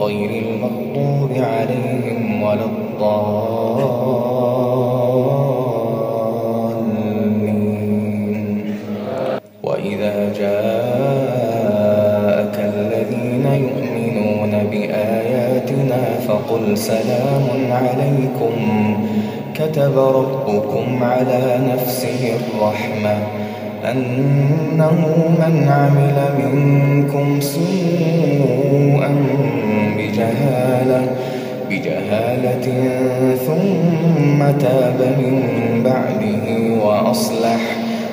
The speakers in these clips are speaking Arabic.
غير المغضوب عليهم ولا الضالين. وإذا جاءك الذين يؤمنون بآياتنا فقل سلام عليكم. كتب ربكم على نفسه الرحمة أنه من عمل منكم سوءا بجهالة بجهالة ثم تاب من بعده وأصلح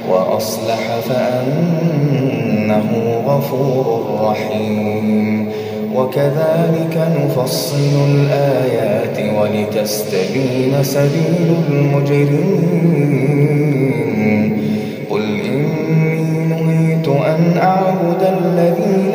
وأصلح فأنه غفور رحيم. وكذلك نفصل الآيات ولتستبين سبيل المجرمين. قل إني نهيت أن أعبد الذين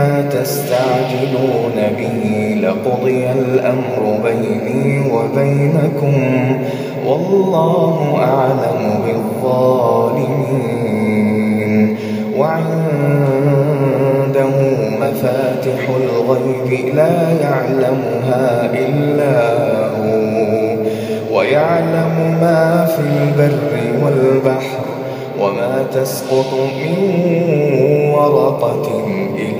ما تستعجلون به لقضي الأمر بيني وبينكم والله أعلم بالظالمين. وعنده مفاتح الغيب لا يعلمها إلا هو ويعلم ما في البر والبحر وما تسقط من ورقة إلا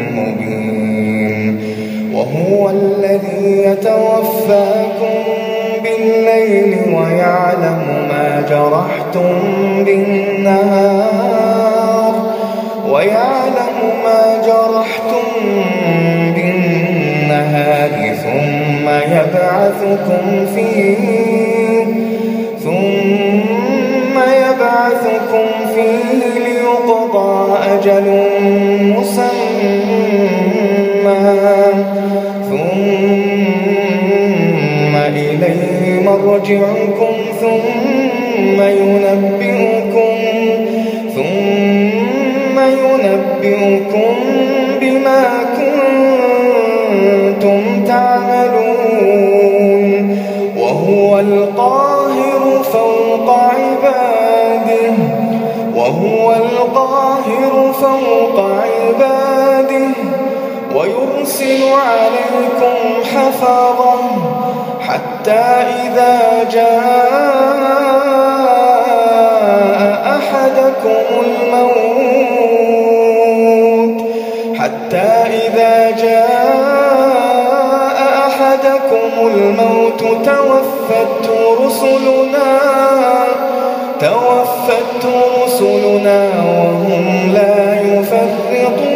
وهو الذي يتوفاكم بالليل ويعلم ما جرحتم بالنهار ويعلم ما جرحتم بالنهار ثم يبعثكم فيه إليه مرجعكم ثم ينبئكم ثم ينبئكم بما كنتم تعملون. وهو القاهر فوق عباده وهو القاهر فوق عباده ويرسل عليكم حفظا حتى إذا جاء أحدكم الموت حتى إذا جاء أحدكم الموت توفت رسلنا توفت رسلنا وهم لا يفرطون.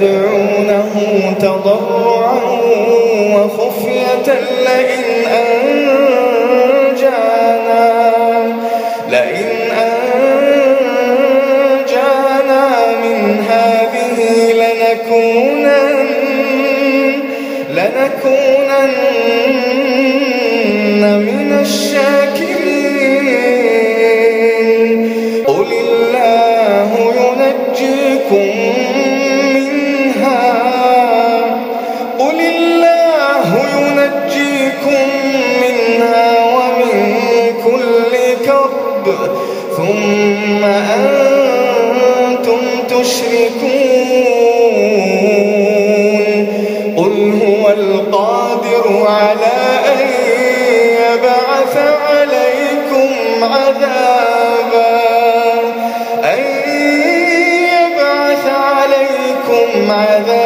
تدعونه تضرعا وخفية لئن أنجانا عذابا أن يبعث عليكم عذابا.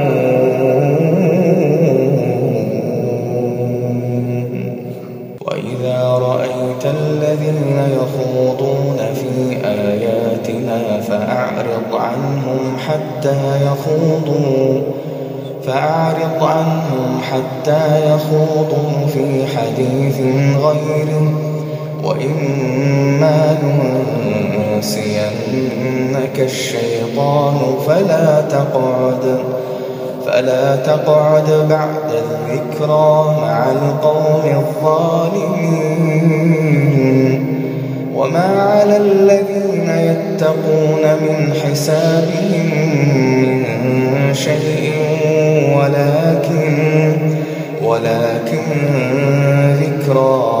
غيره وإما ينسينك الشيطان فلا تقعد فلا تقعد بعد الذكرى مع القوم الظالمين. وما على الذين يتقون من حسابهم من شيء ولكن ولكن ذكرى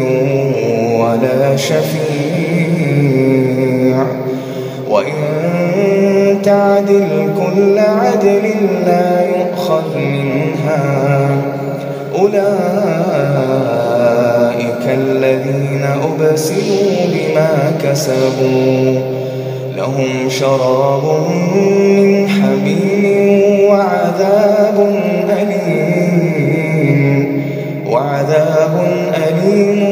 ولا شفيع. وإن تعدل كل عدل لا يؤخذ منها. أولئك الذين أبسلوا بما كسبوا. لهم شراب من حميم وعذاب أليم. وعذاب أليم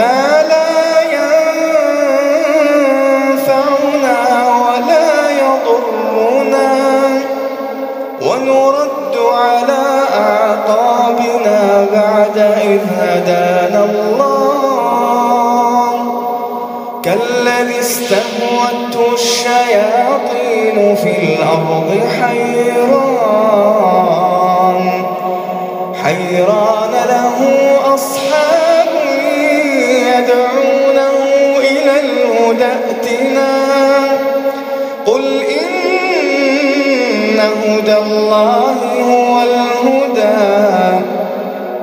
ما لا ينفعنا ولا يضرنا ونرد على أعقابنا بعد إذ هدانا الله. كالذي استهوته الشياطين في الأرض حيران. حيران له أصحاب يدعونه إلى الهدى ائتنا قل إن هدى الله هو الهدى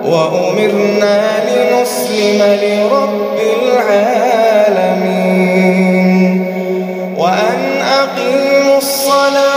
وأمرنا لنسلم لرب العالمين وأن أقيموا الصلاة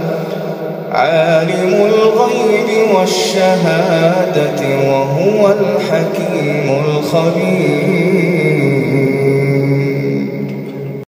عالم الغيب والشهادة وهو الحكيم الخبير.